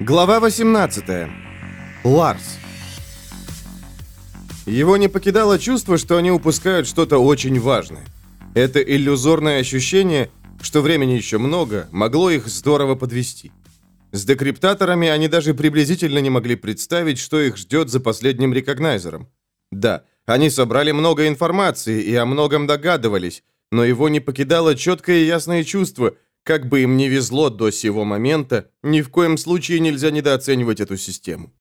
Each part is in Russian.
Глава 18. Ларс. Его не покидало чувство, что они упускают что-то очень важное. Это иллюзорное ощущение, что времени еще много, могло их здорово подвести. С декриптаторами они даже приблизительно не могли представить, что их ждет за последним рекогнайзером. Да, они собрали много информации и о многом догадывались, но его не покидало четкое и ясное чувство – как бы им ни везло до сего момента, ни в коем случае нельзя недооценивать эту систему.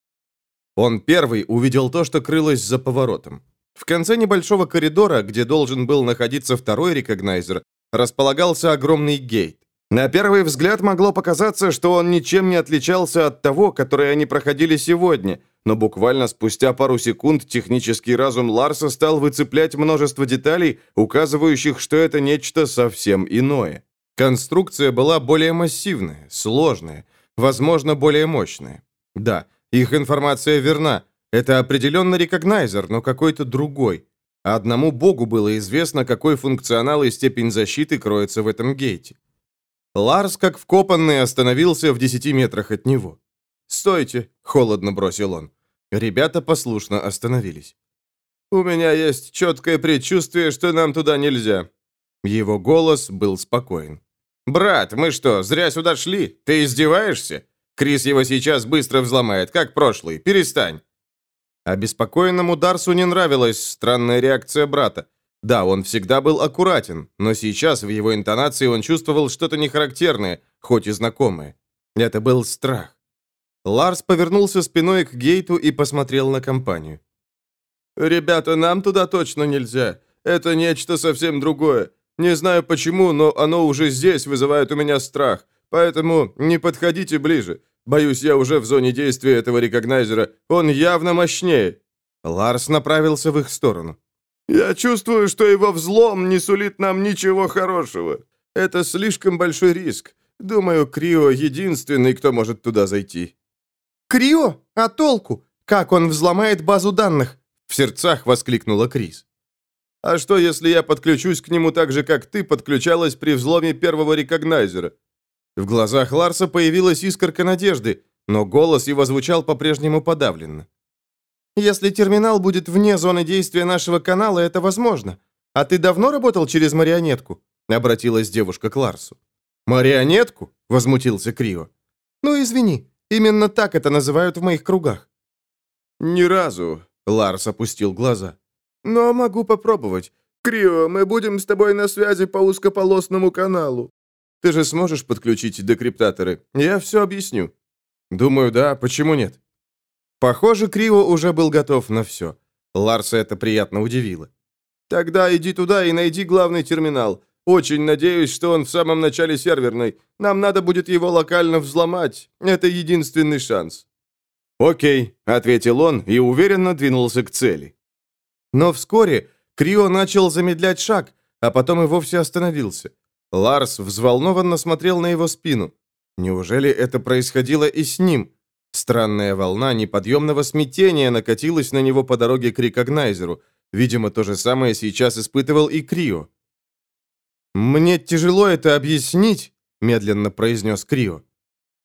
Он первый увидел то, что крылось за поворотом. В конце небольшого коридора, где должен был находиться второй рекогнайзер, располагался огромный гейт. На первый взгляд могло показаться, что он ничем не отличался от того, который они проходили сегодня, но буквально спустя пару секунд технический разум Ларса стал выцеплять множество деталей, указывающих, что это нечто совсем иное. Конструкция была более массивная, сложная, возможно, более мощная. Да, их информация верна. Это определенно рекогнайзер, но какой-то другой. Одному богу было известно, какой функционал и степень защиты кроется в этом гейте. Ларс, как вкопанный, остановился в 10 метрах от него. «Стойте!» — холодно бросил он. Ребята послушно остановились. «У меня есть четкое предчувствие, что нам туда нельзя». Его голос был спокоен. «Брат, мы что, зря сюда шли? Ты издеваешься? Крис его сейчас быстро взломает, как прошлый. Перестань!» Обеспокоенному Дарсу не нравилась странная реакция брата. Да, он всегда был аккуратен, но сейчас в его интонации он чувствовал что-то нехарактерное, хоть и знакомое. Это был страх. Ларс повернулся спиной к гейту и посмотрел на компанию. «Ребята, нам туда точно нельзя. Это нечто совсем другое. Не знаю почему, но оно уже здесь вызывает у меня страх. Поэтому не подходите ближе. Боюсь, я уже в зоне действия этого рекогнайзера. Он явно мощнее». Ларс направился в их сторону. «Я чувствую, что его взлом не сулит нам ничего хорошего. Это слишком большой риск. Думаю, Крио единственный, кто может туда зайти». «Крио? А толку? Как он взломает базу данных?» В сердцах воскликнула Крис. А что, если я подключусь к нему так же, как ты подключалась при взломе первого рекогнайзера?» В глазах Ларса появилась искорка надежды, но голос его звучал по-прежнему подавленно. «Если терминал будет вне зоны действия нашего канала, это возможно. А ты давно работал через марионетку?» Обратилась девушка к Ларсу. «Марионетку?» — возмутился Крио. «Ну, извини, именно так это называют в моих кругах». «Ни разу», — Ларс опустил глаза. Но могу попробовать. Крио, мы будем с тобой на связи по узкополосному каналу. Ты же сможешь подключить декриптаторы? Я все объясню. Думаю, да, почему нет? Похоже, Крио уже был готов на все. Ларса это приятно удивило. Тогда иди туда и найди главный терминал. Очень надеюсь, что он в самом начале серверной. Нам надо будет его локально взломать. Это единственный шанс. «Окей», — ответил он и уверенно двинулся к цели. Но вскоре Крио начал замедлять шаг, а потом и вовсе остановился. Ларс взволнованно смотрел на его спину. Неужели это происходило и с ним? Странная волна неподъемного смятения накатилась на него по дороге к рекогнайзеру. Видимо, то же самое сейчас испытывал и Крио. «Мне тяжело это объяснить», — медленно произнес Крио.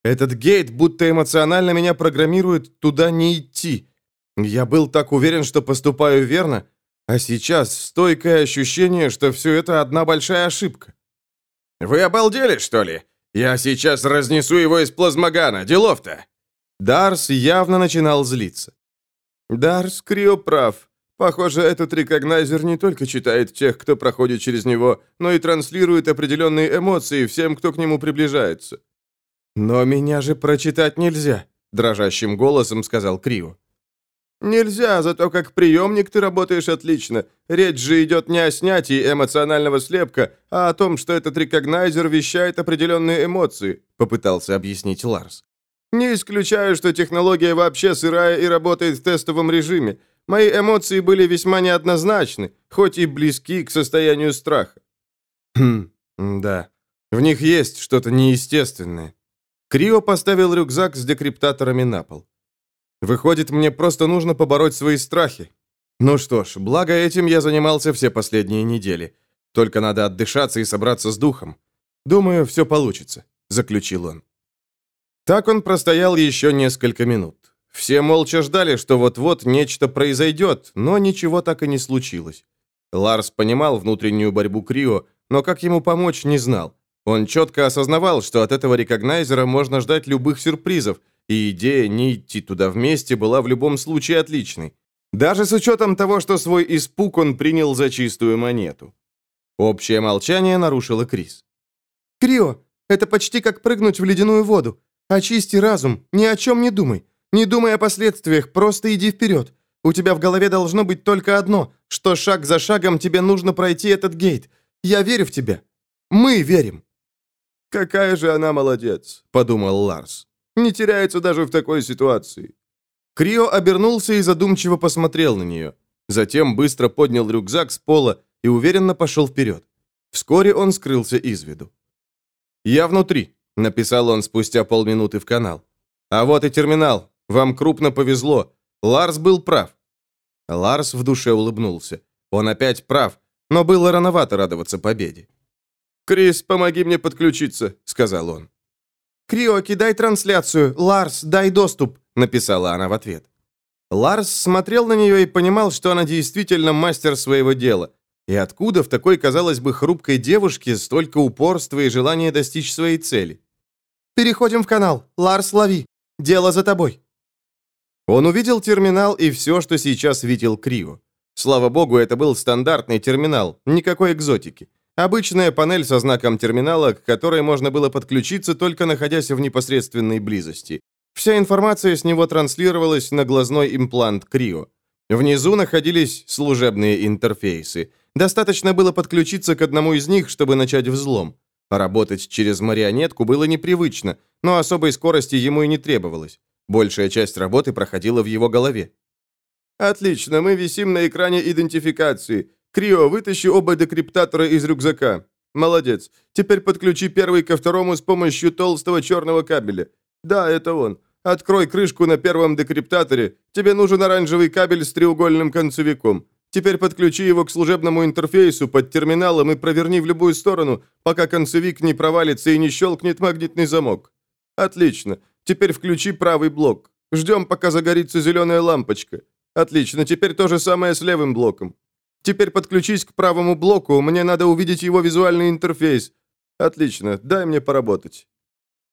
«Этот гейт будто эмоционально меня программирует туда не идти. Я был так уверен, что поступаю верно, а сейчас стойкое ощущение, что все это одна большая ошибка. «Вы обалдели, что ли? Я сейчас разнесу его из плазмогана. Делов-то!» Дарс явно начинал злиться. «Дарс Крио прав. Похоже, этот рекогнайзер не только читает тех, кто проходит через него, но и транслирует определенные эмоции всем, кто к нему приближается». «Но меня же прочитать нельзя», — дрожащим голосом сказал Крио. «Нельзя, зато как приемник ты работаешь отлично. Речь же идет не о снятии эмоционального слепка, а о том, что этот рекогнайзер вещает определенные эмоции», — попытался объяснить Ларс. «Не исключаю, что технология вообще сырая и работает в тестовом режиме. Мои эмоции были весьма неоднозначны, хоть и близки к состоянию страха». «Хм, да. В них есть что-то неестественное». Крио поставил рюкзак с декриптаторами на пол. Выходит, мне просто нужно побороть свои страхи. Ну что ж, благо этим я занимался все последние недели. Только надо отдышаться и собраться с духом. Думаю, все получится», — заключил он. Так он простоял еще несколько минут. Все молча ждали, что вот-вот нечто произойдет, но ничего так и не случилось. Ларс понимал внутреннюю борьбу Крио, но как ему помочь, не знал. Он четко осознавал, что от этого рекогнайзера можно ждать любых сюрпризов, и идея не идти туда вместе была в любом случае отличной. Даже с учетом того, что свой испуг он принял за чистую монету. Общее молчание нарушило Крис. «Крио, это почти как прыгнуть в ледяную воду. Очисти разум, ни о чем не думай. Не думай о последствиях, просто иди вперед. У тебя в голове должно быть только одно, что шаг за шагом тебе нужно пройти этот гейт. Я верю в тебя. Мы верим». «Какая же она молодец», — подумал Ларс. «Не теряется даже в такой ситуации». Крио обернулся и задумчиво посмотрел на нее. Затем быстро поднял рюкзак с пола и уверенно пошел вперед. Вскоре он скрылся из виду. «Я внутри», — написал он спустя полминуты в канал. «А вот и терминал. Вам крупно повезло. Ларс был прав». Ларс в душе улыбнулся. Он опять прав, но было рановато радоваться победе. «Крис, помоги мне подключиться», — сказал он. «Крио, кидай трансляцию. Ларс, дай доступ», — написала она в ответ. Ларс смотрел на нее и понимал, что она действительно мастер своего дела. И откуда в такой, казалось бы, хрупкой девушке столько упорства и желания достичь своей цели? «Переходим в канал. Ларс, лови. Дело за тобой». Он увидел терминал и все, что сейчас видел Крио. Слава богу, это был стандартный терминал, никакой экзотики. Обычная панель со знаком терминала, к которой можно было подключиться, только находясь в непосредственной близости. Вся информация с него транслировалась на глазной имплант Крио. Внизу находились служебные интерфейсы. Достаточно было подключиться к одному из них, чтобы начать взлом. Работать через марионетку было непривычно, но особой скорости ему и не требовалось. Большая часть работы проходила в его голове. «Отлично, мы висим на экране идентификации. Крио, вытащи оба декриптатора из рюкзака. Молодец. Теперь подключи первый ко второму с помощью толстого черного кабеля. Да, это он. Открой крышку на первом декриптаторе. Тебе нужен оранжевый кабель с треугольным концевиком. Теперь подключи его к служебному интерфейсу под терминалом и проверни в любую сторону, пока концевик не провалится и не щелкнет магнитный замок. Отлично. Теперь включи правый блок. Ждем, пока загорится зеленая лампочка. Отлично. Теперь то же самое с левым блоком. Теперь подключись к правому блоку. Мне надо увидеть его визуальный интерфейс. Отлично. Дай мне поработать.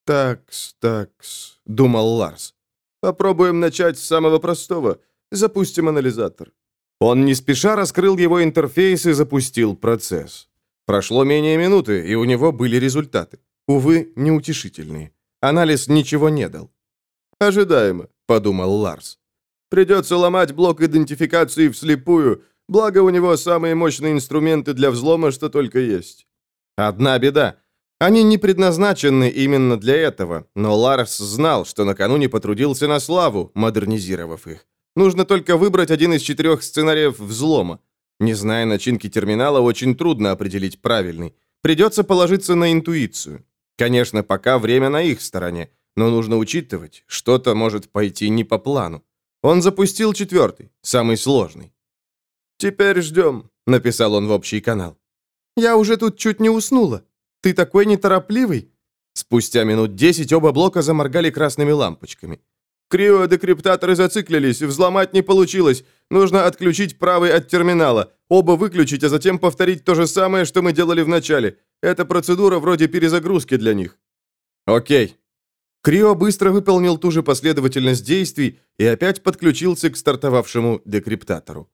Такс, такс, думал Ларс. Попробуем начать с самого простого. Запустим анализатор. Он не спеша раскрыл его интерфейс и запустил процесс. Прошло менее минуты, и у него были результаты. Увы, неутешительные. Анализ ничего не дал. «Ожидаемо», — подумал Ларс. «Придется ломать блок идентификации вслепую, благо у него самые мощные инструменты для взлома, что только есть». Одна беда. Они не предназначены именно для этого, но Ларс знал, что накануне потрудился на славу, модернизировав их. Нужно только выбрать один из четырех сценариев взлома. Не зная начинки терминала, очень трудно определить правильный. Придется положиться на интуицию. Конечно, пока время на их стороне, но нужно учитывать, что-то может пойти не по плану. Он запустил четвертый, самый сложный. «Теперь ждем», — написал он в общий канал. «Я уже тут чуть не уснула. Ты такой неторопливый». Спустя минут десять оба блока заморгали красными лампочками. Криодекриптаторы зациклились, взломать не получилось. Нужно отключить правый от терминала. Оба выключить, а затем повторить то же самое, что мы делали в начале. Это процедура вроде перезагрузки для них. Окей. Крио быстро выполнил ту же последовательность действий и опять подключился к стартовавшему декриптатору.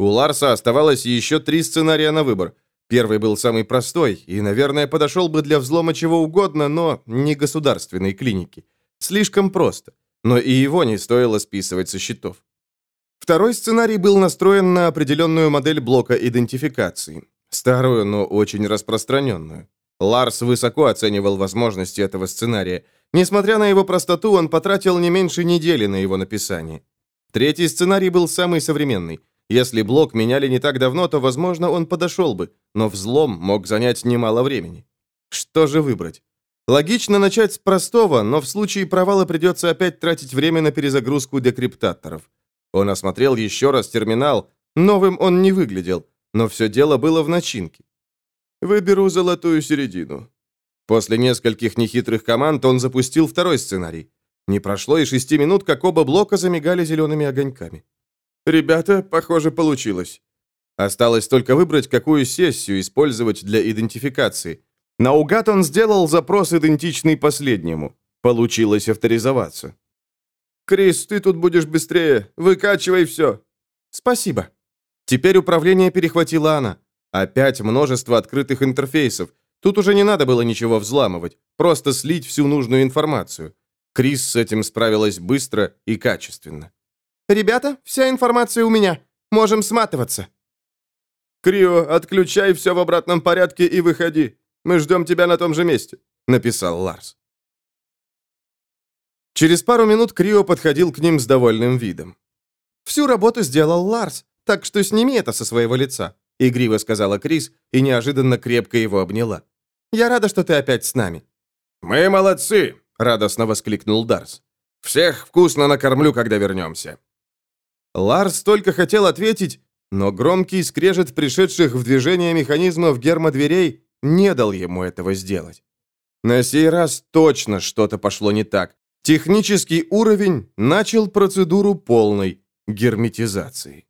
У Ларса оставалось еще три сценария на выбор. Первый был самый простой и, наверное, подошел бы для взлома чего угодно, но не государственной клиники. Слишком просто но и его не стоило списывать со счетов. Второй сценарий был настроен на определенную модель блока идентификации. Старую, но очень распространенную. Ларс высоко оценивал возможности этого сценария. Несмотря на его простоту, он потратил не меньше недели на его написание. Третий сценарий был самый современный. Если блок меняли не так давно, то, возможно, он подошел бы, но взлом мог занять немало времени. Что же выбрать? Логично начать с простого, но в случае провала придется опять тратить время на перезагрузку декриптаторов. Он осмотрел еще раз терминал. Новым он не выглядел, но все дело было в начинке. «Выберу золотую середину». После нескольких нехитрых команд он запустил второй сценарий. Не прошло и шести минут, как оба блока замигали зелеными огоньками. «Ребята, похоже, получилось». Осталось только выбрать, какую сессию использовать для идентификации. Наугад он сделал запрос, идентичный последнему. Получилось авторизоваться. «Крис, ты тут будешь быстрее. Выкачивай все». «Спасибо». Теперь управление перехватила она. Опять множество открытых интерфейсов. Тут уже не надо было ничего взламывать, просто слить всю нужную информацию. Крис с этим справилась быстро и качественно. «Ребята, вся информация у меня. Можем сматываться». «Крио, отключай все в обратном порядке и выходи. Мы ждем тебя на том же месте», — написал Ларс. Через пару минут Крио подходил к ним с довольным видом. «Всю работу сделал Ларс, так что сними это со своего лица», — игриво сказала Крис и неожиданно крепко его обняла. «Я рада, что ты опять с нами». «Мы молодцы!» — радостно воскликнул Дарс. «Всех вкусно накормлю, когда вернемся». Ларс только хотел ответить, но громкий скрежет пришедших в движение механизмов гермодверей не дал ему этого сделать. На сей раз точно что-то пошло не так. Технический уровень начал процедуру полной герметизации.